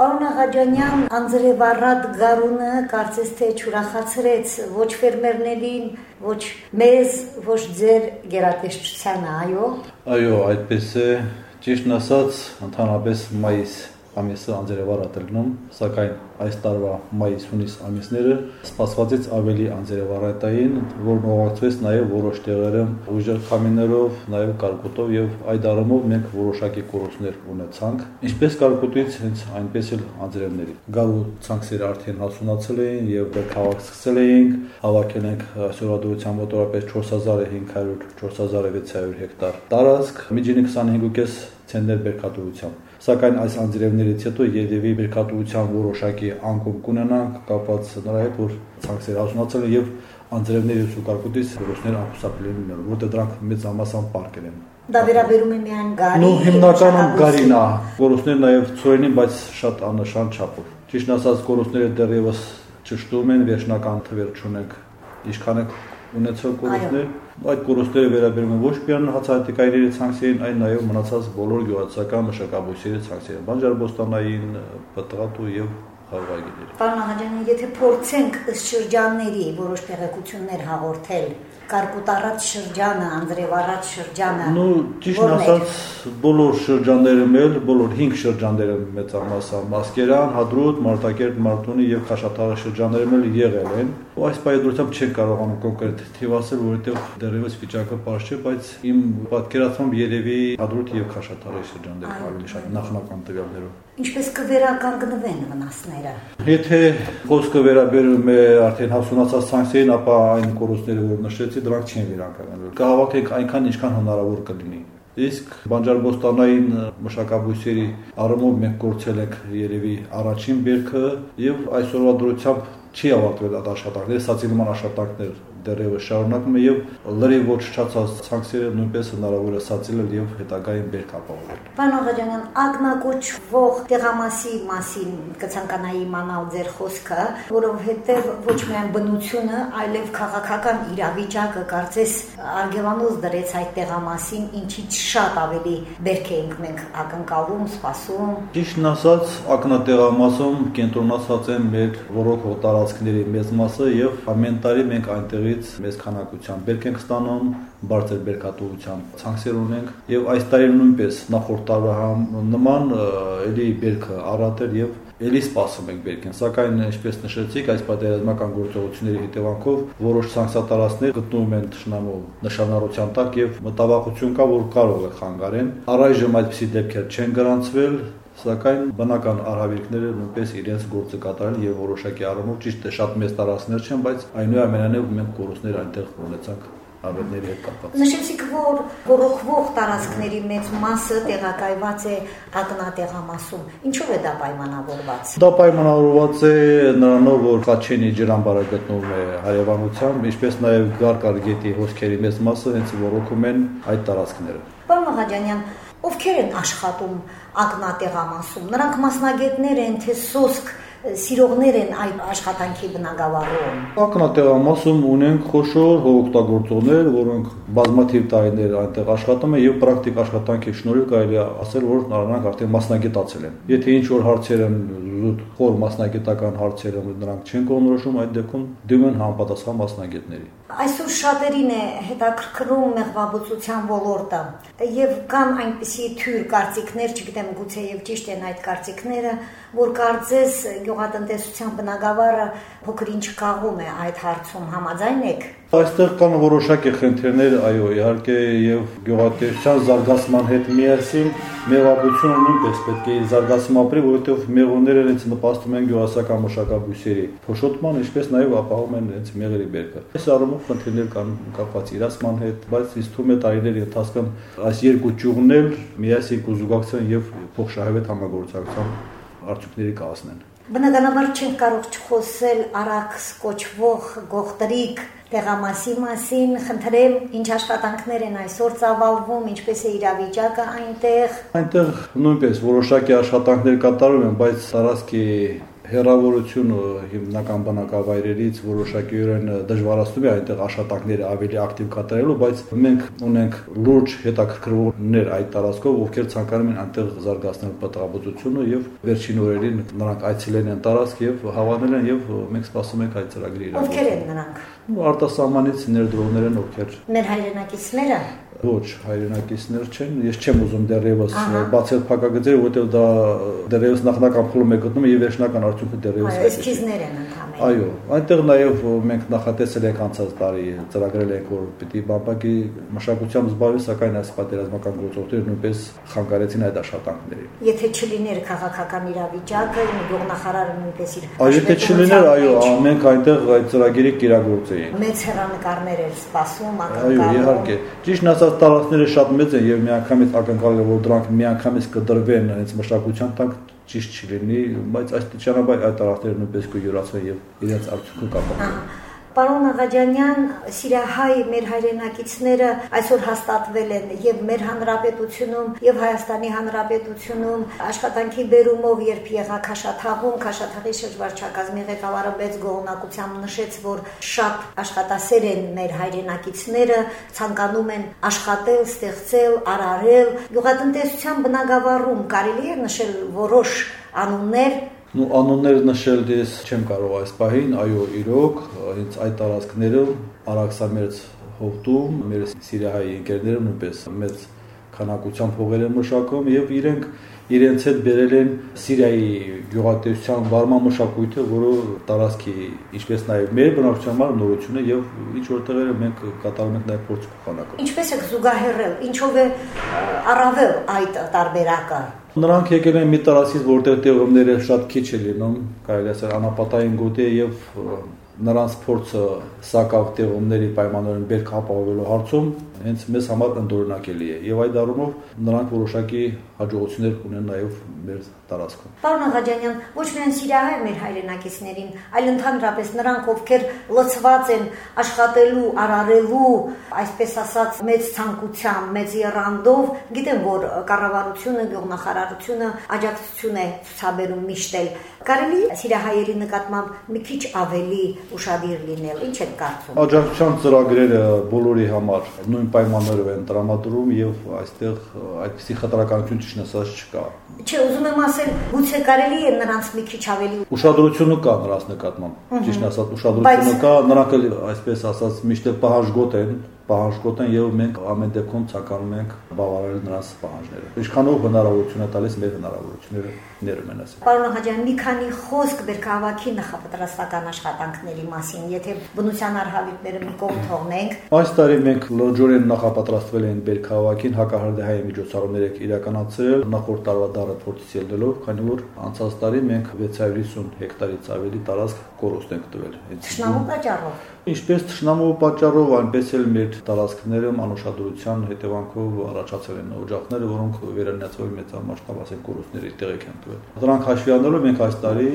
Պարոն Աղաջանյան, անձրևառատ գարունը կարծես թե չուրախացրեց ոչ ֆերմերներին, ոչ մեզ, ոչ ձեր գերատեսչությանը, այո։ Այո, այդպես է։ Ճիշտն ասած, ընդհանրապես մայիս ամիսը անձրևառատ է լինում, սակայն այս տարվա մայիս-հունիս ամիսները սպասվածից ավելի անձրևառատային, որն ուղղակցվեց նաև որոշ տեղերում ուժեղ քամիներով, նաև կարկուտով եւ այդ առումով մենք որոշակի կորուստներ ունեցանք, ինչպես կարկուտից, հենց այնպես էլ անձրևների։ Գալու ցանքերը արդեն հասունացել էին եւ հավաք սկսել էինք, հավաքել ենք այսօրվա դուրսության մոտորապես 4500 4600 հեկտար տարածք, միջինի 25.5 ցենտներ բերքատվությամբ սակայն այս անձրևներից հետո երևի բերքատվության որոշակի անկում կունենանք կապված նրա հետ, որ ցանքսեր հասունացել են եւ անձրևների սուկարկուտից որոշներ անխուսափելի են լինելու, որտեղ դրանք մեծ ամասան պարկեր են։ Դա վերաբերում է միայն գարի։ Նու հիմնականում գարին է, որոշներ նաև ծորենին, բայց շատ աննշան չափով։ Ճիշտ ասած, կորուստները դեռևս ճշտում են, վերջնական թվեր չունենք։ Ինչքան է ունեցող կորուստներ, այդ կորուստները վերաբերում են ոչ միայն հացահատիկայինների ցանքերին, այլ նաև մնացած բոլոր գյուղացական մշակաբույսերի ցանքերին, բանջարբոստանային, պտղատու եւ խաղողագիների։ Պարոն Աղաջանյան, եթե փորձենք շրջանների որոշ տեղեկություններ հաղորդել, Կարկուտարած շրջանը, Անդրևարած շրջանը։ Ну, ճիշտ ասած, բոլոր շրջաններում էլ, բոլոր 5 շրջանները մեծամասամբ Մասկերան, Հադրուտ, Մարտակերտ, Մարտունի եւ Խաշաթաղի շրջաններում էլ եղել են։ Ու այս պայմանությամբ չեն կարողանում կոնկրետ թիվ ասել, որովհետեւ դեռևս վիճակը պարզ չէ, բայց իմ պատկերացմամբ երևի Հադրուտ եւ Խաշաթաղի շրջանները ավելի շատ նախնական տվյալներով։ Ինչպես կվերականգնվեն վնասները։ Եթե խոսքը վերաբերում է արդեն հասունացած սանկցիային, ապա այն կորուստները, որ նշեցի, դրանք չեն վերականգնվել։ Կհավաքենք այնքան, ինչքան հնարավոր կլինի։ Իսկ բանջարբոստանային մշակաբույսերի առումով մենք կորցել ենք երևի առաջին բերքը եւ այսօրվա դրությամբ չի ավարտվել այդ աշխատանքները, սացիլման աշխատանքներ դեռևս շարունակում է եւ լրիվ ոչնչացած ցանքերը նույնպես հնարավոր է սացիլել եւ հետագային բերք ապահովել։ Պարոն Աղաջանյան, ագնակոչվող տեղամասի մասին կցանկանայի իմանալ ձեր խոսքը, որովհետեւ ոչ միայն բնությունը, այլև քաղաքական իրավիճակը կարծես արգելանոց դրեց այդ տեղամասին, ինչից շատ ավելի բերք էինք մենք ակնկալում, սպասում։ Ճիշտն ասած, ակնատեղամասում կենտրոնացած են մեր ռոռոք տարածքների մեծ մասը եւ ամեն տարի մենք այնտեղ կողմից մեծ քանակությամբ բերք ենք ստանում, բարձր բերքատվությամբ ցանքեր ունենք եւ այս տարի նույնպես նախորդ տարվա նման էլի բերքը առատել եւ Էլի սպասում ենք բերքին, սակայն ինչպես նշեցիք, այս պատերազմական գործողությունների հետևանքով որոշ սանքսատարածներ գտնվում են ճշնամու նշանառության տակ եւ մտավախություն կա, որ կարող է խանգարեն։ Առայժմ այդպիսի դեպքեր չեն գրանցվել, սակայն բնական արհավիրքները նույնպես իրենց գործը կատարել եւ որոշակի առումով ճիշտ է շատ մեծ տարածքներ չեն, բայց այնուամենայնիվ մենք կորուստներ այնտեղ ունեցանք ավերների հետ կապված։ Նշեցիք, որ ռոռոկվող տարածքների մեծ մասը տեղակայված է ակնատեղամասում։ Ինչով է դա պայմանավորված։ Դա պայմանավորված է նրանով, որ Խաչենի ջրամբարը գտնվում է հարևանությամբ, ինչպես նաև Գարկար գետի հոսքերի մեծ մասը հենց ռոռոկում են այդ տարածքները։ Պարոն Մաղաջանյան, ովքեր են աշխատում ակնատեղամասում։ Նրանք մասնագետներ են, թե սոսկ սիրողներ են այդ աշխատանքի բնագավառում։ Ակնատեղամասում ունենք խոշոր հողօգտագործողներ, որոնք բազմաթիվ տարիներ այնտեղ աշխատում են եւ պրակտիկ աշխատանքի շնորհիվ կարելի է ասել, որ նրանք արդեն մասնագետացել են։ Եթե ինչ որ հարցեր են զուտ խոր մասնագիտական հարցեր են, նրանք չեն կողմնորոշում, այդ դեպքում դիմում են համապատասխան մասնագետների։ Այսօր շատերին է հետաքրքրում մեղվաբուծության ոլորտը եւ կան այնպիսի թյուր կարծիքներ, չգիտեմ գուցե եւ ճիշտ են այդ կարծիքները, որ կարծես գյուղատնտեսության բնագավառը փոքր ինչ կաղում է այդ հարցում համաձայն եք Այստեղ կան որոշակի խնդիրներ, այո, իհարկե եւ գյուղատնտեսության զարգացման հետ միասին մեղաբությունը նույնպես պետք է զարգացում ապրի, որովհետեւ մեղուները հենց նպաստում են գյուղասական մշակաբույսերի փոշոտման, ինչպես նաեւ ապահովում են հենց մեղերի բերքը։ Այս առումով խնդիրներ կան կապված իրացման հետ, բայց ինձ թվում է տարիների ընթացքում այս երկու ճյուղն էլ միասին կուզուգակցեն եւ փոխշահավետ համագործակցության արդյունքների կհասնեն։ Բնականաբար չենք կարող չխոսել արաքս կոչվող գողտրիկ տեղամասի մասին, խնդրեմ, ինչ աշխատանքներ են այսօր ծավալվում, ինչպես է իրավիճակը այնտեղ։ Այնտեղ նույնպես որոշակի աշխատանքներ կատարում են, բայց տարածքի հերավորությունը հիմնական բնակավայրերից որոշակիորեն դժվարացնում է այնտեղ աշխատանքները ավելի ակտիվ կատարելու, բայց մենք ունենք լուրջ հետաքրքրողներ այդ տարածքով, ովքեր ցանկանում են այնտեղ զարգացնել պատրաստությունը եւ վերջին օրերին նրանք այցելել են տարածք եւ հավանել են եւ մենք սպասում ենք այդ ծրագրի իրականացումը։ Ովքեր են նրանք։ Արտասահմանից ներդրողներ են ովքեր։ Մեր հայրենակիցները ոչ հայրենակիցներ չեն ես չեմ ուզում դեռևս բացել փակագծերը որովհետև դա դեռևս նախնական փուլում է գտնում եւ վերջնական արդյունքը դեռևս այո էսքիզներ են այո այնտեղ նաեւ մենք նախատեսել ենք անցած տարի ծրագրել ենք որ պիտի բամբակի մշակությամբ զբաղվի սակայն այս պատերազմական գործողությունները նույնպես խանգարեցին այդ աշխատանքներին եթե չլիներ քաղաքական իրավիճակը գյուղնախարարը նույնպես իր այո եթե չլիներ այո մենք այնտեղ այդ ծրագիրը կիրագործեինք մեծ հերանեկարներ էր սպասում ակնկալում այո իհարկե ճիշտ ասած տարածքները շատ մեծ են եւ միանգամից ակնկալել որ դրանք միանգամից կդրվեն հենց մշակության տակ ճիշտ չլինի, բայց այս ճանապարհ այդ տարածքները նույնպես կյուրացվեն եւ իրենց արդյունքը կապահովեն։ Պարոն Աղաջանյան, Սիրիահայ մեր հայրենակիցները այսօր հաստատվել են եւ մեր հանրապետությունում եւ Հայաստանի հանրապետությունում աշխատանքի բերումով երբ եղա Քաշաթաղում, Քաշաթաղի շրջվարչակազմի ղեկավարը մեծ գողնակությամբ նշեց, որ շատ աշխատասեր են մեր հայրենակիցները, ցանկանում են աշխատել, ստեղծել, արարել։ Գյուղատնտեսության բնագավառում կարելի է նշել որոշ անուններ, Ну անուններ նշել ես չեմ կարող այս պահին, այո, իրոք, հենց այդ տարածքները Արաքսամերձ հովտում մեր Սիրիայի ընկերները նույնպես մեծ քանակությամբ հողեր են մշակում եւ իրենք իրենց հետ բերել են Սիրիայի գյուղատնտեսության վարման մշակույթը, որը տարածքի ինչպես նաև մեր բնակչության համար նորություն է եւ ինչ որ տեղերը մենք կատարում ենք նաև փորձ փոխանակում։ Ինչպես է զուգահեռել, ինչով է առավել այդ տարբերակը Նրանք եկել են մի տարածից, որտեղ տեղումները շատ քիչ է լինում, կարելի ասել անապատային գոտի եւ նրանց փորձը սակավ տեղումների պայմաններում բերք ապահովելու հարցում հենց մեզ համար ընդօրինակելի է եւ այդ առումով նրանք որոշակի հաջողություններ ունեն նաեւ մեր տարածքում։ Պարոն Աղաջանյան, ոչ միայն Սիրիահայ մեր հայրենակիցներին, այլ ընդհանրապես նրանք, ովքեր լցված են աշխատելու, արարելու, այսպես ասած, մեծ ցանկությամբ, մեծ երանդով, գիտեմ, որ կառավարությունը, գյուղնախարարությունը աջակցություն է ցուցաբերում միշտ էլ։ Կարելի Սիրիահայերի նկատմամբ մի քիչ ավելի ուշադիր լինել։ Ինչ եք կարծում։ Աջակցության ծրագրերը բոլորի համար նույն պայմաններով են տրամադրում եւ այստեղ այդպիսի խտրականություն ճիշտ ասած չկա։ Չէ, ուզում եմ ասել, գուցե կարելի է նրանց մի քիչ ավելի ուշադրությունը կա նրանց նկատմամբ։ Ճիշտ ասած, ուշադրությունը կա, նրանք էլ այսպես ասած միշտ պահանջգոտ են պահանջկոտ են եւ մենք ամեն դեպքում ցանկանում ենք բավարարել նրանց պահանջները։ Ինչքանով հնարավորություն է տալիս մեր հնարավորությունները ներում են ասել։ Պարոն Հաջյան, մի քանի խոսք բերքահավաքի նախապատրաստական աշխատանքների մասին, եթե բնության արհավիրքները մի կողմ թողնենք։ Այս տարի մենք լրջորեն նախապատրաստվել են բերքահավաքին հակահարդեհայի միջոցառումներ իրականացրել նախորդ տարվա դարը փորձից ելնելով, քանի որ անցած տարի մենք 650 հեկտարից ավելի տարածք կորուստ ենք տվել։ Շնամու պատճառով Ինչպես ճշնամու պատճառով, այնպես էլ մեր տարածքներում անուշադրության հետևանքով առաջացել են օջախները, որոնք վերանացվող մեծամասնավ ասենք կորուստների տեղեկ են տվել։ Դրանք հաշվի առնելով մենք այս տարի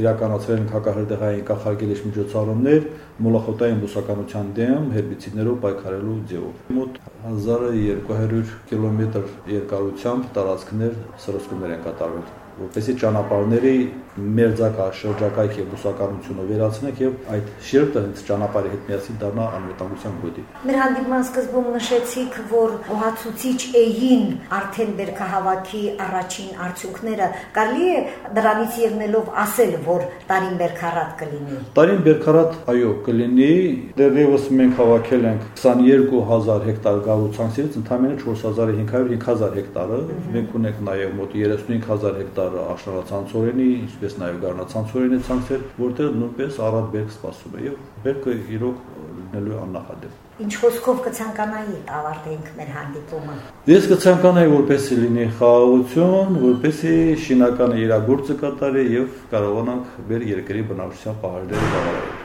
իրականացրել ենք հակահրդեհային կանխարգելիչ միջոցառումներ մոլախոտային բուսականության դեմ հերբիցիդներով պայքարելու ձևով։ Մոտ 1200 կիլոմետր երկարությամբ տարածքներ սրսկումներ են կատարվել որպեսի ճանապարհների մերձակա շրջակայք եւ բուսականությունը վերացնենք եւ այդ շերտը հենց ճանապարհի հետ միասին դառնա անվտանգության գոտի։ Մեր հանդիպման սկզբում նշեցիք, որ հացուցիչ էին արդեն բերքահավաքի առաջին արդյունքները։ Կարելի է դրանից ելնելով ասել, որ տարին բերքարատ կլինի։ Տարին բերքարատ, այո, կլինի։ Դեռևս մենք հավաքել ենք 22000 հեկտար գարու ցանցից ընդամենը 4500-5000 հեկտարը։ Մենք ունենք նաեւ մոտ 35000 հեկտար աշնանացանցորենի, ինչպես նաև գառնացանցորեն է ցանցեր, որտեղ նույնպես առատ բերք սպասում է եւ բերքը իրոք լինելու աննախադեպ։ Ինչ խոսքով կցանկանայի ավարտենք մեր հանդիպումը։ Ես կցանկանայի, որպեսի լինի խաղաղություն, որպեսի շինականը իր գործը կատարի եւ կարողանանք մեր երկրի բնակչության պահանջները բավարարել։